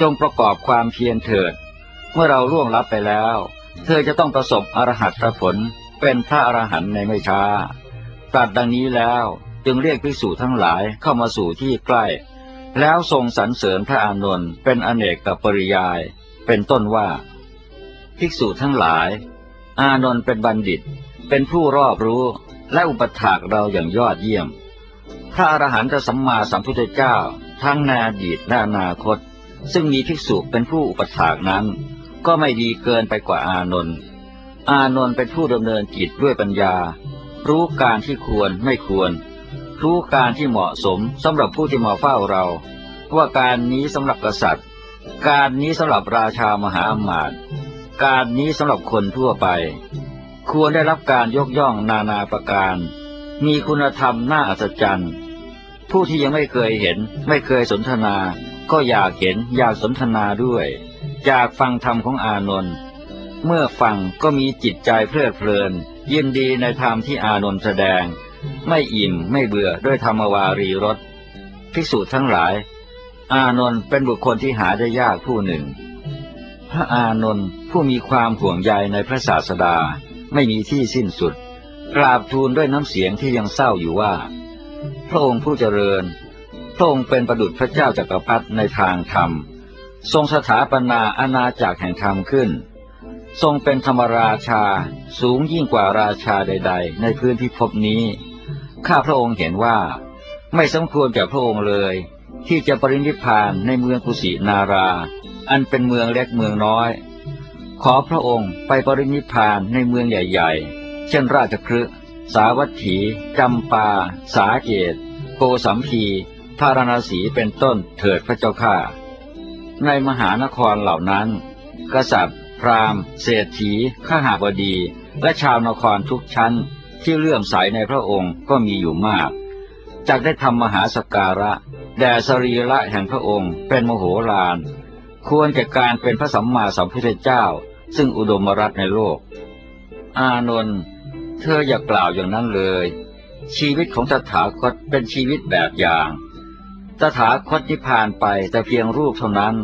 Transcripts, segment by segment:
จงประกอบความเพียรเถิด เมื่อเราล่วงลับไปแล้ว เธอจะต้องประสบอรหัตผลเป็นพระอรหันต์ในไม่ช้าตรัสดังนี้แล้วจึงเรียกภิกษุทั้งหลายเข้ามาสู่ที่ใกล้ แล้วทรงสรรเสริญพระอานนท์เป็นอเนกกับปริยาย เป็นต้นว่า ภิกษุทั้งหลาย อานนท์เป็นบัณฑิต เป็นผู้รอบรู้และอุปถากเราอย่างยอดเยี่ยม พระอรหันตสัมมาสัมพุทธเจ้า ทั้งในอดีตและอนาคต ซึ่งมีภิกษุเป็นผู้อุปถากนั้น ก็ไม่ดีเกินไปกว่าอานนท์อานนท์เป็นผู้ดำเนินจิตด้วยปัญญา รู้การที่ควรไม่ควร รู้การที่เหมาะสมสำหรับผู้ที่มาเฝ้าเรา ว่าการนี้สำหรับกษัตริย์ การนี้สำหรับราชามหาอมาตย์การนี้สำหรับคนทั่วไป ควรได้รับการยกย่องนานาประการ มีคุณธรรมน่าอัศจรรย์ ผู้ที่ยังไม่เคยเห็นไม่เคยสนทนา ก็อยากเห็นอยากสนทนาด้วย อยากฟังธรรมของอานนท์เมื่อฟังก็มีจิตใจเพลิดเพลิน ยินดีในธรรมที่อานนท์แสดง ไม่อิ่มไม่เบื่อด้วยธรรมวารีรสภิกษุทั้งหลาย อานนท์เป็นบุคคลที่หาได้ยากผู้หนึ่ง พระอานนท์ผู้มีความห่วงใยในพระศาสดาไม่มีที่สิ้นสุดกราบทูลด้วยน้ำเสียงที่ยังเศร้าอยู่ว่า พระองค์ผู้เจริญ พระองค์เป็นประดุจพระเจ้าจักรพรรดิในทางธรรม ทรงสถาปนาอาณาจักรแห่งธรรมขึ้น ทรงเป็นธรรมราชาสูงยิ่งกว่าราชาใด ๆ ในพื้นที่ภพนี้ ข้าพระองค์เห็นว่า ไม่สมควรแก่พระองค์เลย ที่จะปรินิพานในเมืองกุสินารา อันเป็นเมืองเล็กเมืองน้อย ขอพระองค์ไปปรินิพพานในเมืองใหญ่ ๆ เช่นราชคฤห์สาวัตถีจำปา สาเกต โกสัมพี พาราณสีเป็นต้นเถิดพระเจ้าข้าในมหานครเหล่านั้น กษัตริย์ พราหมณ์ เศรษฐีข้าหาบดี และชาวนครทุกชั้นที่เลื่อมใสในพระองค์ก็มีอยู่มากจากได้ทำมหาสการะแด่สรีระแห่งพระองค์เป็นมโหฬารควรแก่การเป็นพระสัมมาสัมพุทธเจ้า ซึ่งอุดมรัตในโลก อานนท์เธออย่ากล่าวอย่างนั้นเลย ชีวิตของตถาคตเป็นชีวิตแบบอย่าง ตถาคตนิพพานไปแต่เพียงรูปเท่านั้น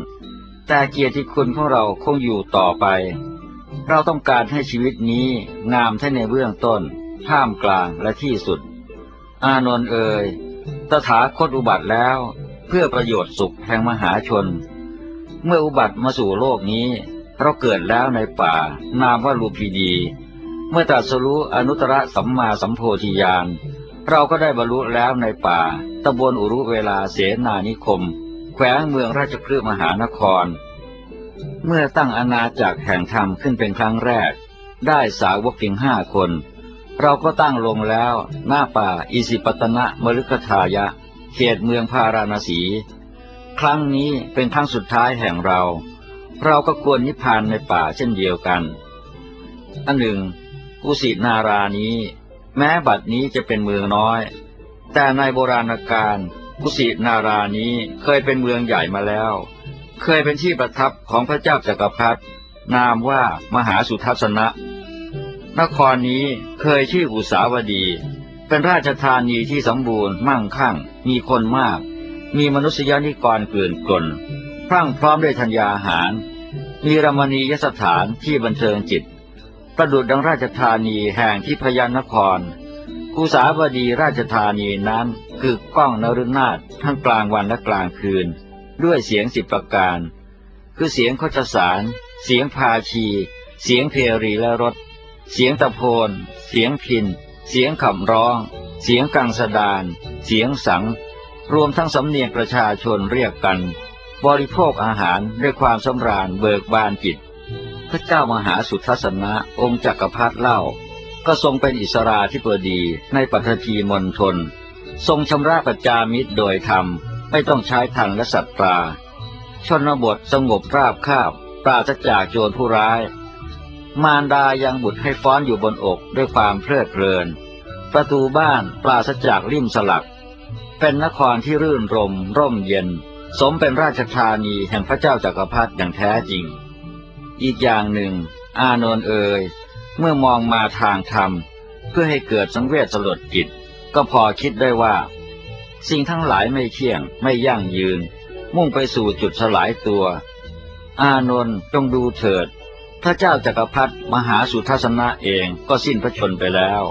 แต่เกียรติคุณของเราคงอยู่ต่อไป เราต้องการให้ชีวิตนี้งามทั้งในเบื้องต้น ท่ามกลางและที่สุด อานนท์เอ่ยตถาคตอุบัติแล้ว เพื่อประโยชน์สุขแห่งมหาชน เมื่ออุบัติมาสู่โลกนี้ เราเกิดแล้วในป่า นามว่าลูพีดี เมื่อตรัสรู้อนุตตรสัมมาสัมโพธิญาณ เราก็ได้บรรลุแล้วในป่าตำบลอุรุเวลาเสนานิคม แขวงเมืองราชคฤห์มหานคร เมื่อตั้งอาณาจักรแห่งธรรมขึ้นเป็นครั้งแรก ได้สาวกเพียงห้าคน เราก็ตั้งลงแล้วหน้าป่าอิสิปตนะมฤคทายะ เขตเมืองพาราณสี ครั้งนี้เป็นครั้งสุดท้ายแห่งเรา เราก็ควรนิพพานในป่าเช่นเดียวกันอันหนึ่งกุสินารานี้ แม้บัดนี้จะเป็นเมืองน้อย แต่ในโบราณกาลกุสินารานี้เคยเป็นเมืองใหญ่มาแล้ว เคยเป็นที่ประทับของพระเจ้าจักรพรรดินามว่ามหาสุทัศนะ นครนี้เคยชื่ออุสาวดี เป็นราชธานีที่สมบูรณ์มั่งคั่ง มีคนมาก มีมนุษยนิกรเกลื่อนกลนพรั่งพร้อมด้วยธัญญาหาร มีรมณียสถานที่บันเทิงจิต ประดุดดังราชธานีแห่งที่พยานครกุสาวดีราชธานีนั้นคือก้องนรุนาถทั้งกลางวันและกลางคืน ด้วยเสียงสิบประการ คือเสียงโคจสาร เสียงพาชี เสียงเพรีและรถ เสียงตะโพน เสียงพิน เสียงขำร้อง เสียงกังสดาน เสียงสัง รวมทั้งสำเนียงประชาชนเรียกกัน บริโภคอาหารด้วยความสำราญเบิกบานจิต พระเจ้ามหาสุทัศนะ องค์จักรพรรดิเล่า ก็ทรงเป็นอิสราธิปดีในปัทภีมณฑลทรงชำระปัจจามิตรโดยธรรม ไม่ต้องใช้ทันและสัตตรา ชนบทสงบราบคาบ ปราศจากโจรผู้ร้าย มารดายังบุตรให้ฟ้อนอยู่บนอกด้วยความเพลิดเพลิน ประตูบ้านปราศจากริมสลัก เป็นนครที่รื่นรม ร่มเย็น สมเป็นราชธานีแห่งพระเจ้าจักรพรรดิอย่างแท้จริง อีกอย่างหนึ่ง อานนท์เอ่ยเมื่อมองมาทางธรรม เพื่อให้เกิดสังเวชสลดจิต ก็พอคิดได้ว่า สิ่งทั้งหลายไม่เที่ยง ไม่ยั่งยืน มุ่งไปสู่จุดสลายตัว อานนท์จงดูเถิด พระเจ้าจักรพรรดิมหาสุทัศนะเองก็สิ้นพระชนไปแล้ว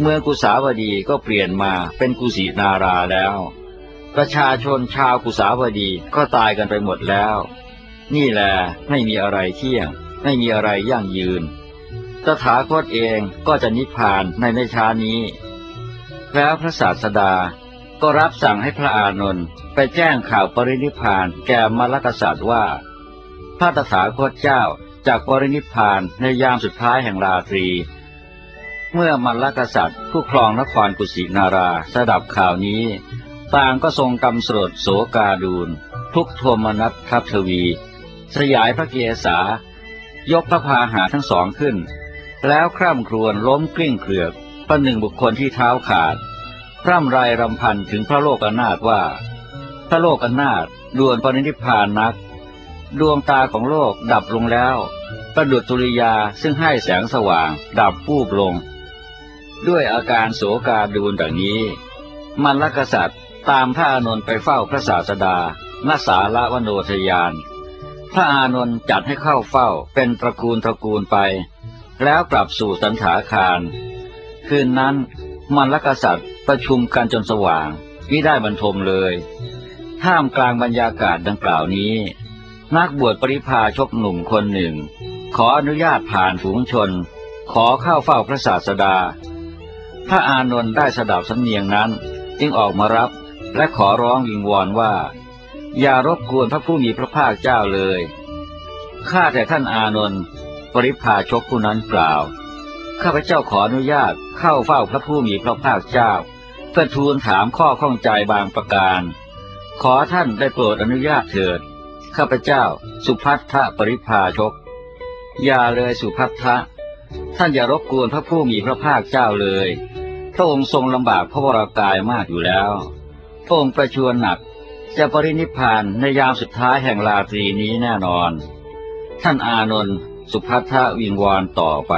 เมืองกุสาวดีก็เปลี่ยนมาเป็นกุสินาราแล้ว ประชาชนชาวกุสาวดีก็ตายกันไปหมดแล้ว นี่แหละไม่มีอะไรเที่ยง ไม่มีอะไรยั่งยืน ตถาคตเองก็จะนิพพานในไม่ช้านี้ แล้วพระศาสดาก็รับสั่งให้พระอานนท์ไปแจ้งข่าวปรินิพพานแก่มรรคษัตริย์ว่า พระตถาคตเจ้าจากปรินิพพานในยามสุดท้ายแห่งราตรี เมื่อมรรคษัตริย์ผู้ครองนครกุสินาราสดับข่าวนี้ ต่างก็ทรงกำสรดโสกาดูลทุกโทมนัสทัพทวี สยายพระเกศายกพระพาหาทั้งสองขึ้น แล้วคร่ำครวญล้มกลิ้งเกลือกประหนึ่งบุคคลที่เท้าขาด พร่ำไรรำพันถึงพระโลกนาถว่า พระโลกนาถด่วนปรินิพานนัก ดวงตาของโลกดับลงแล้ว ประดุจตุริยาซึ่งให้แสงสว่าง ดับปูบลง ด้วยอาการโศกาดูนดังนี้ มันลกษัตริย์ตามพระอานนท์ไปเฝ้าพระศาสดาณสาละวโนทยาน พระอานนท์จัดให้เข้าเฝ้าเป็นตระกูลตระกูลไป แล้วกลับสู่สันถาคาร คืนนั้นมันลกษัตริย์ประชุมกันจนสว่างมิได้บรรทมเลยท่ามกลางบรรยากาศดังกล่าวนี้ นักบวชปริพาชกหนุ่มคนหนึ่ง ขออนุญาตผ่านฝูงชน ขอเข้าเฝ้าพระศาสดา พระอานนท์ได้สดับสำเนียงนั้นจึงออกมารับและขอร้องวิงวอนว่า อย่ารบกวนพระผู้มีพระภาคเจ้าเลย ข้าแต่ท่านอานนท์ปริพาชกผู้นั้นกล่าว ข้าพเจ้าขออนุญาตเข้าเฝ้าพระผู้มีพระภาคเจ้าเพื่อทูลถามข้อข้องใจบางประการ ขอท่านได้โปรดอนุญาตเถิด ข้าพเจ้า สุพัทธปริพาชก อย่าเลยสุพัทธะ ท่านอย่ารบกวนพระผู้มีพระภาคเจ้าเลย พระองค์ทรงลำบากพระวรากายมากอยู่แล้ว พระองค์ประชวรหนัก จะปรินิพานในยามสุดท้ายแห่งราตรีนี้แน่นอน ท่านอานนท์สุพัทธะวิงวอนต่อไป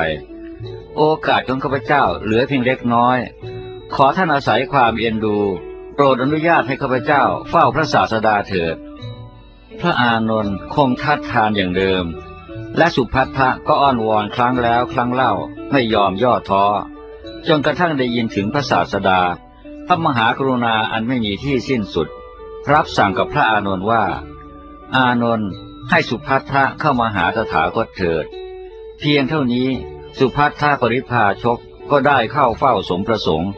โอกาสของข้าพเจ้าเหลือเพียงเล็กน้อย ขอท่านอาศัยความเอ็นดู โปรดอนุญาตให้ข้าพเจ้าเฝ้าพระศาสดาเถิด พระอานนท์คงทัดทานอย่างเดิม และสุพัทธะก็อ้อนวอนครั้งแล้วครั้งเล่าไม่ยอมย่อท้อจนกระทั่งได้ยินถึงพระศาสดา พระมหากรุณาอันไม่มีที่สิ้นสุด รับสั่งกับพระอานนท์ว่า อานนท์ให้สุพัทธะเข้ามาหาตถาคตเถิด เพียงเท่านี้สุพัทธะปริพาชกก็ได้เข้าเฝ้าสมประสงค์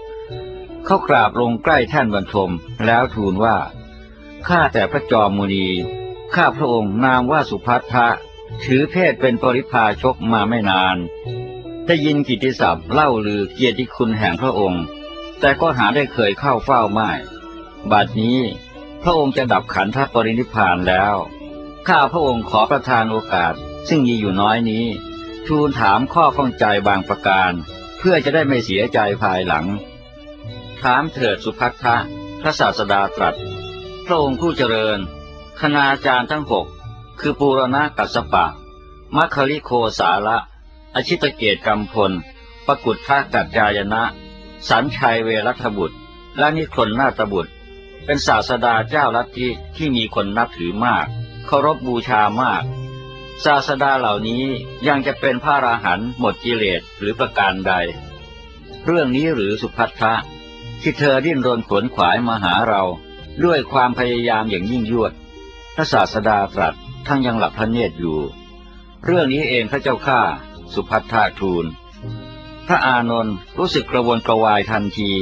เขากราบลงใกล้แท่นบรรทมแล้วทูลว่า ข้าแต่พระจอมมุนี ข้าพระองค์นามว่าสุพัทธะถือเพศเป็นปริพาชกมาไม่นาน ได้ยินกิตติศัพท์เล่าลือเกียรติคุณแห่งพระองค์ แต่ก็หาได้เคยเข้าเฝ้าไม่ บัดนี้ พระองค์จะดับขันธปรินิพานแล้ว ข้าพระองค์ขอประทานโอกาส ซึ่งมีอยู่น้อยนี้ ทูลถามข้อข้องใจบางประการ เพื่อจะได้ไม่เสียใจภายหลัง ถามเถิดสุภัททะพระศาสดาตรัส พระองค์ผู้เจริญ คณาจารย์ทั้งหกคือปูรณะกัสปะ มัคคลิโคสาละอชิตเกตกำพล ปกุฏทากัจจายนะ สันชัยเวรัตบุตร และนิครนนาตบุตร เป็นศาสดาเจ้าลัทธิที่มีคนนับถือมาก เคารพบูชามาก ศาสดาเหล่านี้ยังจะเป็นพระราหันหมดกิเลสหรือประการใด เรื่องนี้หรือสุพัทธะที่เธอดิ้นรนขวนขวายมาหาเราด้วยความพยายามอย่างยิ่งยวด พระศาสดาตรัสทั้งยังหลับพระเนตรอยู่ เรื่องนี้เองพระเจ้าข้าสุพัทธาทูลพระอานนท์รู้สึกกระวนกระวายทันที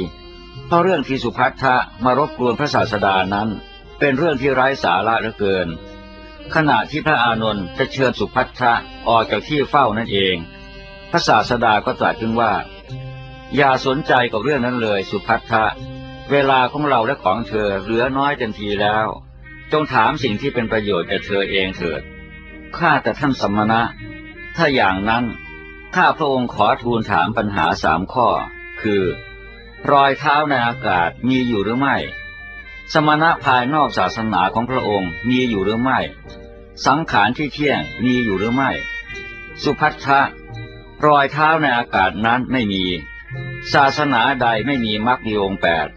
เพราะเรื่องที่สุพัทธะมารบกวนพระศาสดานั้น เป็นเรื่องที่ไร้สาระเหลือเกิน ขณะที่พระอานนท์จะเชิญสุพัทธะออกจากที่เฝ้านั่นเอง พระศาสดาก็ตรัสขึ้นว่า อย่าสนใจกับเรื่องนั้นเลยสุพัทธะเวลาของเราและของเธอเหลือน้อยเต็มทีแล้ว จงถามสิ่งที่เป็นประโยชน์แก่เธอเองเถิดข้าแต่ท่านสมณะ ถ้าอย่างนั้นข้าพระองค์ขอทูลถามปัญหาสามข้อ คือ รอยเท้าในอากาศมีอยู่หรือไม่ สมณะภายนอกศาสนาของพระองค์มีอยู่หรือไม่ สังขารที่เที่ยงมีอยู่หรือไม่ สุพัทธะรอยเท้าในอากาศนั้นไม่มี ศาสนาใดไม่มีมรรคมีองค์แปด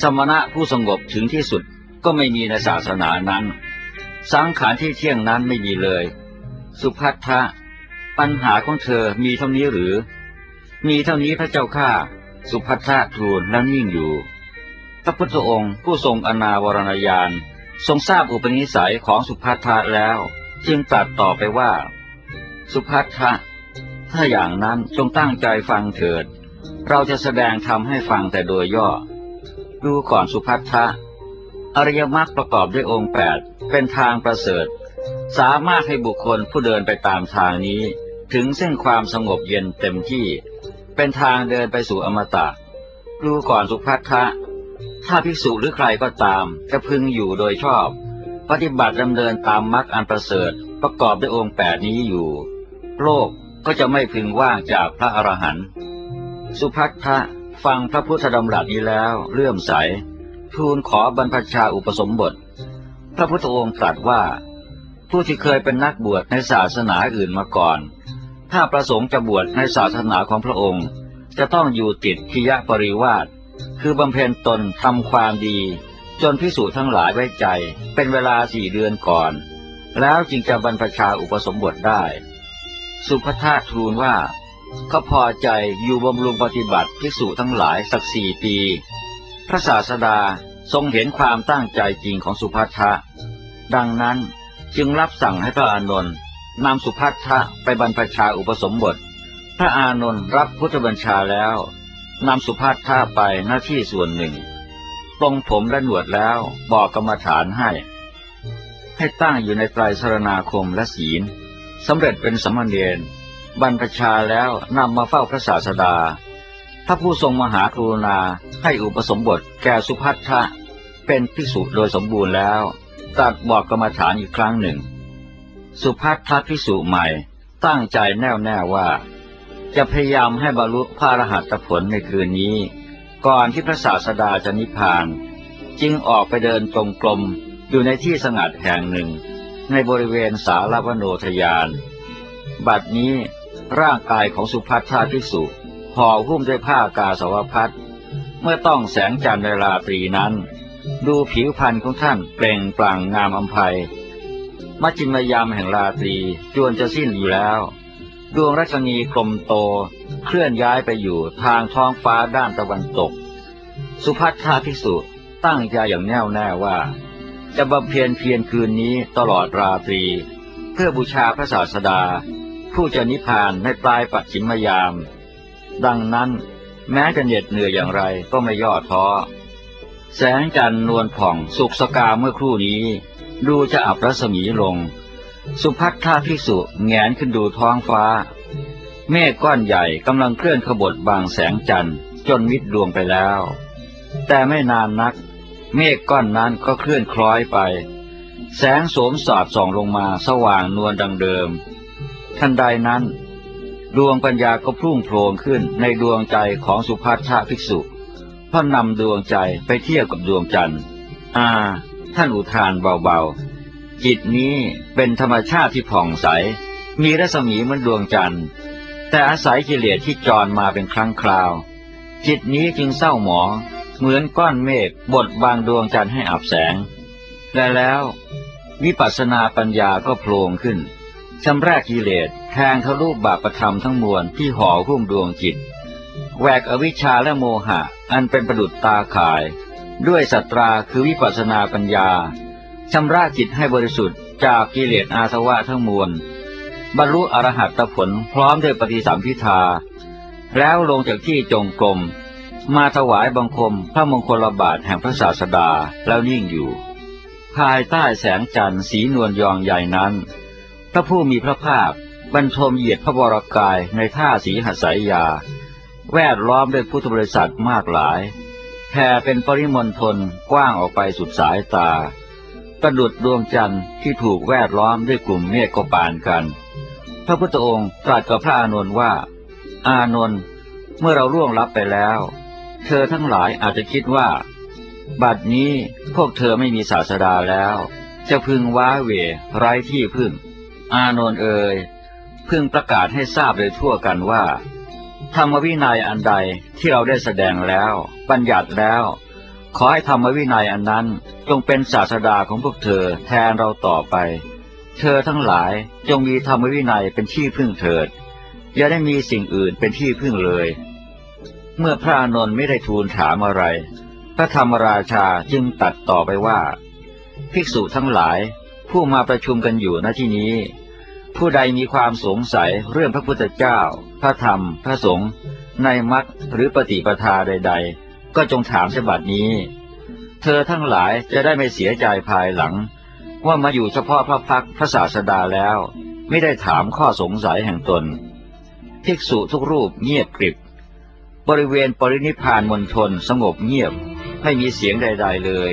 สมณะผู้สงบถึงที่สุดก็ไม่มีในศาสนานั้น สังขารที่เที่ยงนั้นไม่มีเลย สุพัทธะปัญหาของเธอมีเท่านี้หรือ มีเท่านี้พระเจ้าข้า สุพัทธะทูลแล้วนิ่งอยู่ พระพุทธองค์ผู้ทรงอนาวรณญาณทรงทราบอุปนิสัยของสุพัทธะแล้ว จึงตรัสต่อไปว่า สุพัทธะถ้าอย่างนั้นจงตั้งใจฟังเถิด เราจะแสดงธรรมให้ฟังแต่โดยย่อ ดูก่อนสุพัทธะอริยมรรคประกอบด้วยองค์แปดเป็นทางประเสริฐ สามารถให้บุคคลผู้เดินไปตามทางนี้ ถึงเส้นความสงบเย็นเต็มที่ เป็นทางเดินไปสู่อมตะ ดูก่อนสุพัทธะถ้าภิกษุหรือใครก็ตาม จะพึงอยู่โดยชอบ ปฏิบัติดำเนินตามมรรคอันประเสริฐประกอบด้วยองค์แปดนี้อยู่ โลกก็จะไม่พึงว่างจากพระอรหันต์สุพัทธะฟังพระพุทธดำรัสนี้แล้วเลื่อมใส ทูลขอบรรพชาอุปสมบท พระพุทธองค์ตรัสว่า ผู้ที่เคยเป็นนักบวชในศาสนาอื่นมาก่อน ถ้าประสงค์จะบวชในศาสนาของพระองค์ จะต้องอยู่ติดทิยปริวาสคือบำเพ็ญตนทำความดี จนพิสูจน์ทั้งหลายไว้ใจ เป็นเวลาสี่เดือนก่อน แล้วจึงจะบรรพชาอุปสมบทได้ สุภทาทูลว่าเขาพอใจอยู่บำรุงปฏิบัติพิสูจน์ทั้งหลายสักสี่ปี พระศาสดาทรงเห็นความตั้งใจจริงของสุภัททะดังนั้นจึงรับสั่งให้พระอานนท์ นำสุภัททะไปบรรพชาอุปสมบท พระอานนท์รับพุทธบัญชาแล้วนำสุภัททะไปหน้าที่ส่วนหนึ่งปลงผมและหนวดแล้วบอกกรรมฐานให้ ให้ตั้งอยู่ในไตรสรณาคมและศีลสำเร็จเป็นสมณเณรบรรพชาแล้วนำมาเฝ้าพระศาสดา พระผู้ทรงมหากรุณาให้อุปสมบทแก่สุพัทธะเป็นภิกษุโดยสมบูรณ์แล้วตรัสบอกกรรมฐานอีกครั้งหนึ่ง สุพัทธภิกษุใหม่ตั้งใจแน่วแน่ว่า จะพยายามให้บรรลุพระอรหัตผลในคืนนี้ ก่อนที่พระศาสดาจะนิพพาน จึงออกไปเดินจงกรมอยู่ในที่สงัดแห่งหนึ่ง ในบริเวณสารวโนทยาน บัดนี้ร่างกายของสุพัทธาภิกษุห่อหุ้มด้วยผ้ากาสาวพัดเมื่อต้องแสงจันทร์ในราตรีนั้น ดูผิวพรรณของท่านเปล่งปลั่งงามอำไพ มัจจิมยามแห่งราตรีจวนจะสิ้นอยู่แล้ว ดวงรัชนีกลมโตเคลื่อนย้ายไปอยู่ทางท้องฟ้าด้านตะวันตก สุพัทธาภิกษุตั้งใจอย่างแน่วแน่ว่า จะบำเพ็ญเพียรคืนนี้ตลอดราตรี เพื่อบูชาพระศาสดา ผู้จะนิพพานในปลายปัจฉิมยาม ดังนั้นแม้จะเหน็ดเหนื่อยอย่างไรก็ไม่ย่อท้อแสงจันทร์นวลผ่องสุกสกาเมื่อครู่นี้ ดูจะอับรัศมีลง สุพัทธาภิกษุแงนขึ้นดูท้องฟ้า เมฆก้อนใหญ่กำลังเคลื่อนขบถบางแสงจันทร์จนมิดดวงไปแล้ว แต่ไม่นานนัก เมฆก้อนนั้นก็เคลื่อนคล้อยไป แสงโสมสอดส่องลงมาสว่างนวลดังเดิม ทันใดนั้น ดวงปัญญาก็พุ่งโผล่ขึ้นในดวงใจของสุภัททภิกษุพระนำดวงใจไปเทียบกับดวงจันทร์ อ่า ท่านอุทานเบาๆ จิตนี้เป็นธรรมชาติที่ผ่องใส มีรัศมีเหมือนดวงจันทร์ แต่อาศัยกิเลสที่จรมาเป็นครั้งคราว จิตนี้จึงเศร้าหมองเหมือนก้อนเมฆบดบางดวงจันทร์ให้อับแสง และแล้ว วิปัสสนาปัญญาก็โผล่ขึ้นชำระกิเลสแทงทะลุบาปธรรมทั้งมวลที่ห่อหุ้มดวงจิตแหวกอวิชชาและโมหะ อันเป็นประดุจตาข่าย ด้วยสัตราคือวิปัสสนาปัญญาชำระจิตให้บริสุทธิ์จากกิเลสอาสวะทั้งมวล บรรลุอรหัตผลพร้อมด้วยปฏิสัมพิทา แล้วลงจากที่จงกรมมาถวายบังคมพระมงคลบาทแห่งพระศาสดาแล้วนิ่งอยู่ ภายใต้แสงจันทร์สีนวลยองใหญ่นั้น พระผู้มีพระภาคบรรทมเหยียดพระบรกายในท่าสีหัสายยา แวดล้อมด้วยพุทธบริษัทมากหลาย แผ่เป็นปริมณฑลกว้างออกไปสุดสายตา ประดุดดวงจันทร์ที่ถูกแวดล้อมด้วยกลุ่มเมฆก็ปานกัน พระพุทธองค์ตรัสกับพระอานนท์ว่า อานนท์เมื่อเราล่วงลับไปแล้ว เธอทั้งหลายอาจจะคิดว่า บัดนี้พวกเธอไม่มีศาสดาแล้ว จะพึงว้าเหวไร้ที่พึ่ง อานนท์เอ่ยพึงประกาศให้ทราบโดยทั่วกันว่า ธรรมวินัยอันใดที่เราได้แสดงแล้ว บัญญัติแล้ว ขอให้ธรรมวินัยอันนั้นจงเป็นศาสดาของพวกเธอแทนเราต่อไป เธอทั้งหลายจงมีธรรมวินัยเป็นที่พึ่งเถิด อย่าได้มีสิ่งอื่นเป็นที่พึ่งเลย เมื่อพระอนนท์ไม่ได้ทูลถามอะไร พระธรรมราชาจึงตัดต่อไปว่า ภิกษุทั้งหลายผู้มาประชุมกันอยู่ณที่นี้ ผู้ใดมีความสงสัยเรื่องพระพุทธเจ้า พระธรรม พระสงฆ์ในมรรคหรือปฏิปทาใด ๆ ก็จงถามฉบับนี้ เธอทั้งหลายจะได้ไม่เสียใจภายหลัง ว่ามาอยู่เฉพาะพระพักตร์พระศาสดาแล้ว ไม่ได้ถามข้อสงสัยแห่งตน ภิกษุทุกรูปเงียบกริบ บริเวณปรินิพานมณฑลสงบเงียบ ไม่มีเสียงใด ๆ เลย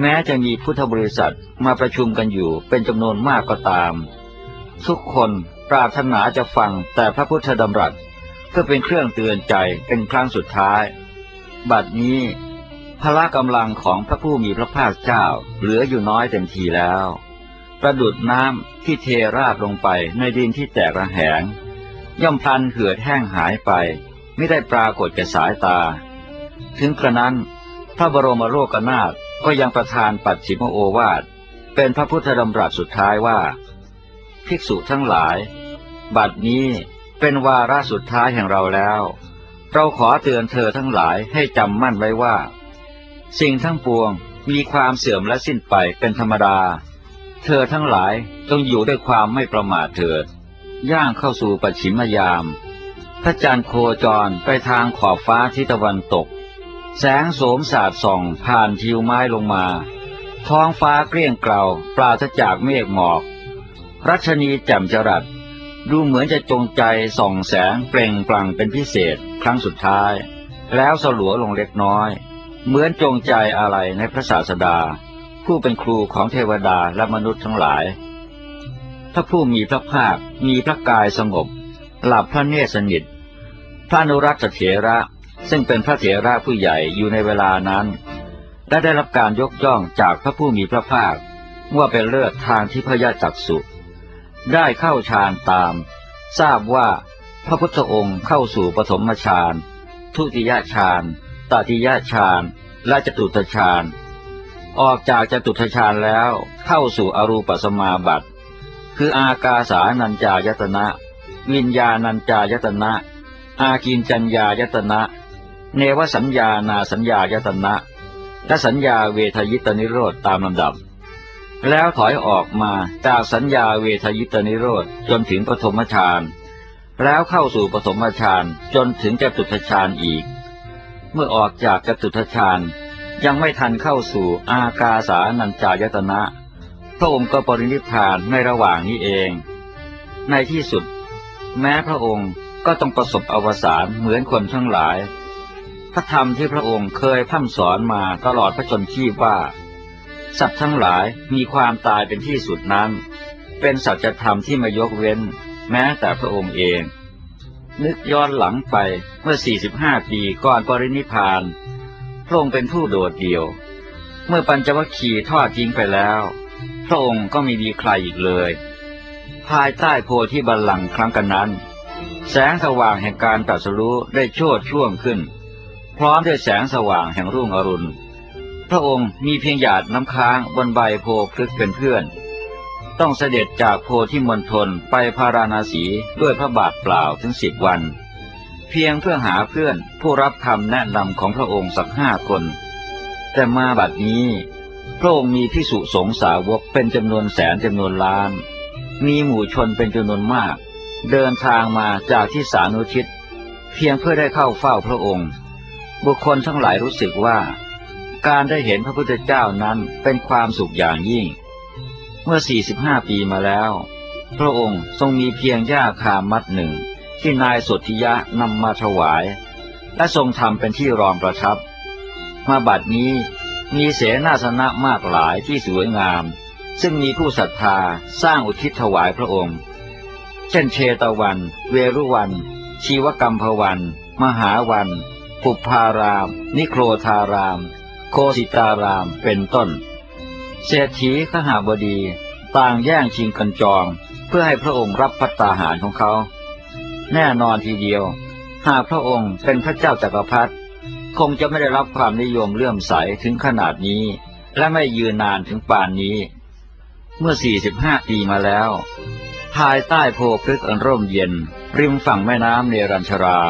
แม้จะมีพุทธบริษัทมาประชุมกันอยู่เป็นจำนวนมากก็ตาม ทุกคน ปรารถนาจะฟังแต่พระพุทธดำรัสเพื่อเป็นเครื่องเตือนใจเป็นครั้งสุดท้าย บัดนี้พละกำลังของพระผู้มีพระภาคเจ้าเหลืออยู่น้อยเต็มทีแล้ว ประดุดน้ำที่เทราดลงไปในดินที่แตกระแหง ย่อมพันเหือดแห้งหายไป ไม่ได้ปรากฏแก่สายตา ถึงกระนั้นพระบรมโลกนาถก็ยังประทานปัจฉิมโอวาทเป็นพระพุทธดำรัสสุดท้ายว่า ภิกษุทั้งหลาย บัดนี้เป็นวาระสุดท้ายแห่งเราแล้ว เราขอเตือนเธอทั้งหลายให้จำมั่นไว้ว่า สิ่งทั้งปวงมีความเสื่อมและสิ้นไปเป็นธรรมดา เธอทั้งหลายจงอยู่ด้วยความไม่ประมาทเถิด ย่างเข้าสู่ปัจฉิมยาม พระจันทร์โคจรไปทางขอบฟ้าทิศตะวันตก แสงโสมสาดส่องผ่านทิวไม้ลงมา ท้องฟ้าเกลี้ยงเกลาปราศจากเมฆหมอก รัชนีแจ่มจรัสดูเหมือนจะจงใจส่องแสงเปล่งปลั่งเป็นพิเศษครั้งสุดท้าย แล้วสลัวลงเล็กน้อย เหมือนจงใจอะไรในพระศาสดา ผู้เป็นครูของเทวดาและมนุษย์ทั้งหลาย พระผู้มีพระภาคมีพระกายสงบ หลับพระเนตรสนิทพระนุรักษ์เถระซึ่งเป็นพระเถระผู้ใหญ่อยู่ในเวลานั้นและได้รับการยกย่องจากพระผู้มีพระภาคว่าเป็นเลิศทางที่พระยาจักสุ ได้เข้าฌานตาม ทราบว่าพระพุทธองค์เข้าสู่ปฐมฌานทุติยฌานตติยฌานและจตุตฌานออกจากจตุตฌานแล้วเข้าสู่อรูปสมาบัติคืออากาสานัญจายตนะ วิญญาณัญจายตนะ อากินจัญญายตนะ เนวสัญญานาสัญญายตนะและสัญญาเวทยิตนิโรธตามลำดับ แล้วถอยออกมาจากสัญญาเวทยิตนิโรธจนถึงปฐมฌานแล้วเข้าสู่ปฐมฌานจนถึงจตุตฌานอีก เมื่อออกจากจตุตฌานยังไม่ทันเข้าสู่อากาสานัญจายตนะพระองค์ก็ปรินิพพานในระหว่างนี้เอง ในที่สุด แม้พระองค์ก็ต้องประสบอวสานเหมือนคนทั้งหลาย พระธรรมที่พระองค์เคยพร่ำสอนมาตลอดพระชนชีพว่า สัตว์ทั้งหลายมีความตายเป็นที่สุดนั้น เป็นสัจธรรมที่ไม่ยกเว้น แม้แต่พระองค์เอง นึกย้อนหลังไปเมื่อ 45 ปีก่อนปรินิพานพระองค์เป็นผู้โดดเดี่ยว เมื่อปัญจวัคคีย์ทอดทิ้งไปแล้ว พระองค์ก็ไม่มีใครอีกเลย ภายใต้โพธิบัลลังก์ครั้งกันนั้น แสงสว่างแห่งการตรัสรู้ได้โชดช่วงขึ้น พร้อมด้วยแสงสว่างแห่งรุ่งอรุณ ระองค์มีเพียงหยาดน้ำค้างบนใบโพพฤกเป็นเพื่อน ต้องเสด็จจากโพธิมณฑลไปพาราณสีด้วยพระบาทเปล่าถึงสิบวัน เพียงเพื่อหาเพื่อนผู้รับคำแนะนำของพระองค์สักห้าคน แต่มาบัดนี้พระองค์มีพิสุสงสาวกเป็นจำนวนแสนจำนวนล้าน มีหมู่ชนเป็นจำนวนมาก เดินทางมาจากที่สานุชิต เพียงเพื่อได้เข้าเฝ้าพระองค์ บุคคลทั้งหลายรู้สึกว่า การได้เห็นพระพุทธเจ้านั้นเป็นความสุขอย่างยิ่ง เมื่อ 45 ปีมาแล้ว พระองค์ทรงมีเพียงหญ้าคามัดหนึ่ง ที่นายสดทิยะนำมาถวาย และทรงทำเป็นที่รองประทับ มาบัดนี้มีเสนาสนะมากหลายที่สวยงาม ซึ่งมีผู้ศรัทธาสร้างอุทิศถวายพระองค์ เช่นเชตวัน เวรุวัน ชีวกรรมพวัน มหาวันปุพาราม นิโครธาราม โคสิตารามเป็นต้น เศรษฐีขหาบดีต่างแย่งชิงกันจอง เพื่อให้พระองค์รับพัตตาหารของเขา แน่นอนทีเดียว หากพระองค์เป็นพระเจ้าจักรพรรดิคงจะไม่ได้รับความนิยมเลื่อมใสถึงขนาดนี้ และไม่ยืนนานถึงป่านนี้ เมื่อ 45 ปีมาแล้ว ภายใต้โพพฤกษ์อันร่มเย็น ริมฝั่งแม่น้ำเนรัญชรา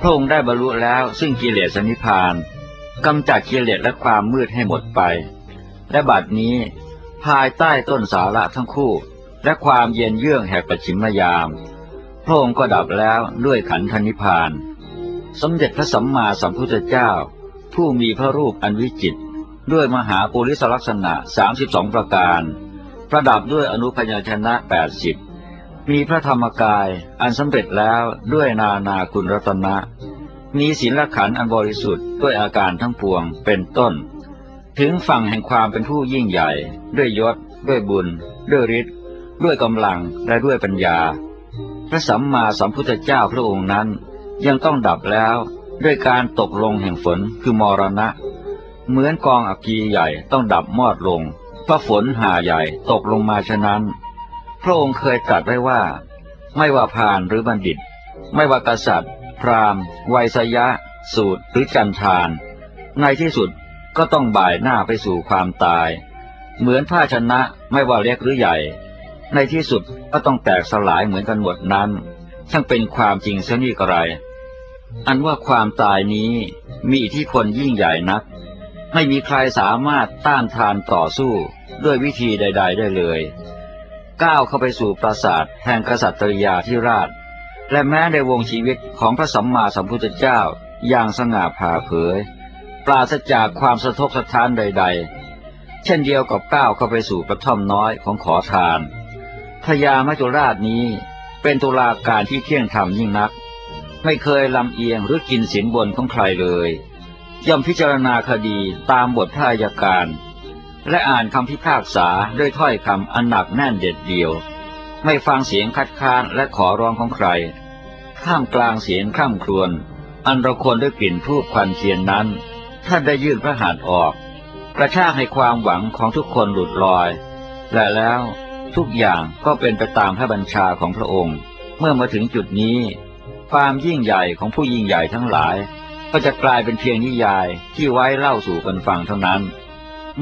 พระองค์ได้บรรลุแล้วซึ่งกิเลสนิพพาน กำจัดกิเลสและความมืดให้หมดไป และบัดนี้ภายใต้ต้นสาระทั้งคู่ และความเย็นเยื่องแห่งปัจฉิมยาม พระองค์ก็ดับแล้วด้วยขันธนิพาน สมเด็จพระสัมมาสัมพุทธเจ้า ผู้มีพระรูปอันวิจิตรด้วยมหาปุริสลักษณะ 32 ประการ ประดับด้วยอนุพยัญชนะ 80 มีพระธรรมกายอันสำเร็จแล้วด้วยนานาคุณรัตนะ มีศีลขันธ์อันบริสุทธิ์ด้วยอาการทั้งปวงเป็นต้น ถึงฝั่งแห่งความเป็นผู้ยิ่งใหญ่ ด้วยยศ ด้วยบุญ ด้วยฤทธิ์ด้วยกำลังและด้วยปัญญา พระสัมมาสัมพุทธเจ้าพระองค์นั้น ยังต้องดับแล้วด้วยการตกลงแห่งฝนคือมรณะ เหมือนกองอัคคีใหญ่ต้องดับมอดลงเพราะฝนหาใหญ่ตกลงมาฉะนั้น พระองค์เคยตรัสไว้ว่า ไม่ว่าพานหรือบัณฑิต ไม่ว่ากษัตริย์ พราหมณ์ไวยสยะ สูตรหรือจันทาน ในที่สุดก็ต้องบ่ายหน้าไปสู่ความตาย เหมือนผ้าชนะไม่ว่าเล็กหรือใหญ่ ในที่สุดก็ต้องแตกสลายเหมือนกันหมดนั้น ช่างเป็นความจริงเสียนี่กระไร อันว่าความตายนี้มีอิทธิพลยิ่งใหญ่นัก ไม่มีใครสามารถต้านทานต่อสู้ด้วยวิธีใด ๆ ได้เลย ก้าวเข้าไปสู่ปราสาทแห่งกษัตริยาธิราช และแม้ในวงชีวิตของพระสัมมาสัมพุทธเจ้าอย่างสง่าผ่าเผย ปราศจากความสะทกสะท้านใด ๆ เช่นเดียวกับก้าวเข้าไปสู่กระท่อมน้อยของขอทานพญามัจจุราชนี้เป็นตุลาการที่เที่ยงธรรมยิ่งนัก ไม่เคยลำเอียงหรือกินสินบนของใครเลย ย่อมพิจารณาคดีตามบทท่ายการ และอ่านคำพิพากษาด้วยถ้อยคำอันหนักแน่นเด็ดเดียว ไม่ฟังเสียงคัดค้านและขอร้องของใคร ข้ามกลางเสียงข้ามครวน อันระคนด้วยกลิ่นทูบควันเทียนนั้น ท่านได้ยื่นพระหัตถ์ออก กระชากให้ความหวังของทุกคนหลุดลอย และแล้วทุกอย่างก็เป็นไปตามพระบัญชาของพระองค์ เมื่อมาถึงจุดนี้ ความยิ่งใหญ่ของผู้ยิ่งใหญ่ทั้งหลาย ก็จะกลายเป็นเพียงนิยายที่ไว้เล่าสู่กันฟังเท่านั้น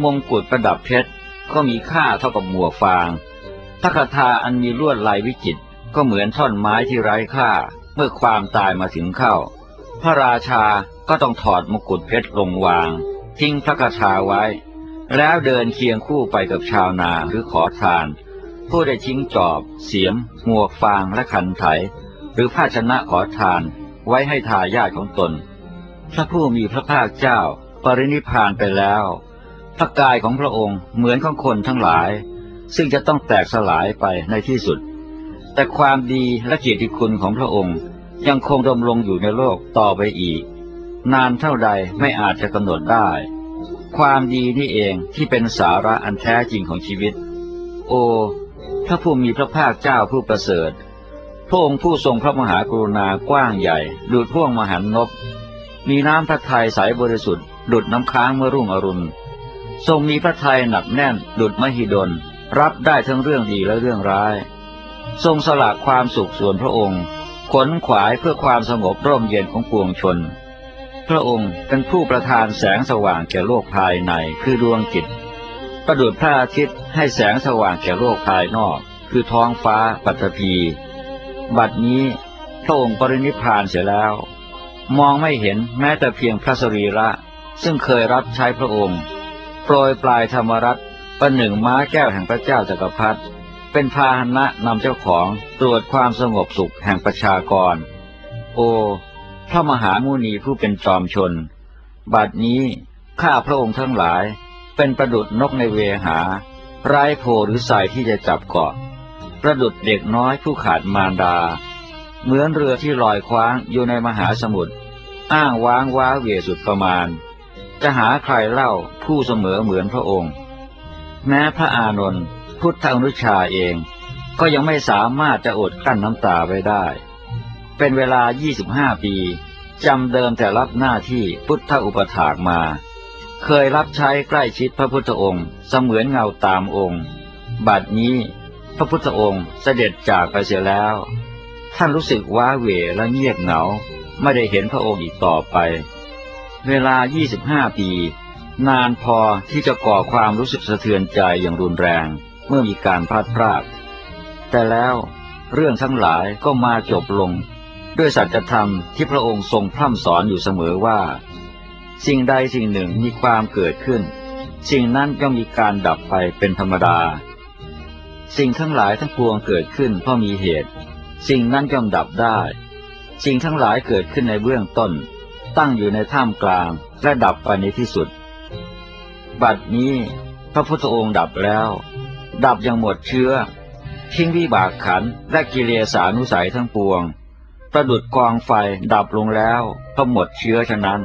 มงกุฎประดับเพชรก็มีค่าเท่ากับหมวกฟางพระคาอันมีลวดลายวิจิตก็เหมือนท่อนไม้ที่ไร้ค่า มื่อความตายมาถึงเข้า พระราชาก็ต้องถอดมงกุฎเพชรลงวาง ทิ้งพระคาถาไว้ แล้วเดินเคียงคู่ไปกับชาวนาหรือขอทาน ผู้ได้ทิ้งจอบ เสียมหมวกฟางและขันไถ หรือภาชนะขอทานไว้ให้ทายาทของตน พระผู้มีพระภาคเจ้าปรินิพพานไปแล้ว พระกายของพระองค์เหมือนของคนทั้งหลาย ซึ่งจะต้องแตกสลายไปในที่สุด แต่ความดีและเกียรติคุณของพระองค์ยังคงดำรงอยู่ในโลกต่อไปอีก นานเท่าใดไม่อาจจะกำหนดได้ ความดีนี่เองที่เป็นสาระอันแท้จริงของชีวิต โอพระผู้มีพระภาคเจ้าผู้ประเสริฐพระองค์ผู้ทรงพระมหากรุณากว้างใหญ่ ดุจพ่วงมหันนบ มีน้ำพระทัยใสบริสุทธิ์ ดุดน้ำค้างเมื่อรุ่งอรุณ ทรงมีพระทัยหนักแน่น ดุดมหิดล รับได้ทั้งเรื่องดีและเรื่องร้าย ทรงสละความสุขส่วนพระองค์ ขนขวายเพื่อความสงบร่มเย็นของปวงชน พระองค์เป็นผู้ประทานแสงสว่างแก่โลกภายในคือดวงจิต ประดุจพระอาทิตย์ให้แสงสว่างแก่โลกภายนอก คือท้องฟ้าปัตภีบัดนี้พระองค์ปรินิพานเสียแล้ว มองไม่เห็นแม้แต่เพียงพระสรีระ ซึ่งเคยรับใช้พระองค์ โปรยปลายธรรมรัตน์ประหนึ่งม้าแก้วแห่งพระเจ้าจักรพรรดิ เป็นพาหนะนำเจ้าของตรวจความสงบสุขแห่งประชากร โอ พระมหามุนีผู้เป็นจอมชน บัดนี้ข้าพระองค์ทั้งหลาย เป็นประดุดนกในเวหา ไร้โพหรือสายที่จะจับเกาะ ประดุดเด็กน้อยผู้ขาดมารดา เหมือนเรือที่ลอยคว้างอยู่ในมหาสมุทรอ้างว้างว้าเหวสุดประมาณ จะหาใครเล่าผู้เสมอเหมือนพระองค์ แม้พระอานนท์ พุทธอนุชาเอง ก็ยังไม่สามารถจะอดกั้นน้ำตาไว้ได้ เป็นเวลา 25 ปีจำเดิมแต่รับหน้าที่พุทธอุปถากมา เคยรับใช้ใกล้ชิดพระพุทธองค์ เสมือนเงาตามองค์ บัดนี้พระพุทธองค์เสด็จจากไปเสียแล้ว ท่านรู้สึกว้าเหวและเงียบเหงา ไม่ได้เห็นพระองค์อีกต่อไป เวลา 25 ปี นานพอที่จะก่อความรู้สึกสะเทือนใจอย่างรุนแรง เมื่อมีการพลาดพลาด แต่แล้วเรื่องทั้งหลายก็มาจบลง ด้วยสัจธรรมที่พระองค์ทรงพร่ำสอนอยู่เสมอว่า สิ่งใดสิ่งหนึ่งมีความเกิดขึ้น สิ่งนั้นย่อมมีการดับไปเป็นธรรมดา สิ่งทั้งหลายทั้งปวงเกิดขึ้นเพราะมีเหตุ สิ่งนั้นย่อมดับได้ สิ่งทั้งหลายเกิดขึ้นในเบื้องต้น ตั้งอยู่ในท่ามกลางและดับไปในที่สุด บัดนี้พระพุทธองค์ดับแล้ว ดับอย่างหมดเชื้อ ทิ้งวิบากขันและกิเลสานุสัยทั้งปวง ประดุดกองไฟดับลงแล้วเพราะหมดเชื้อฉะนั้น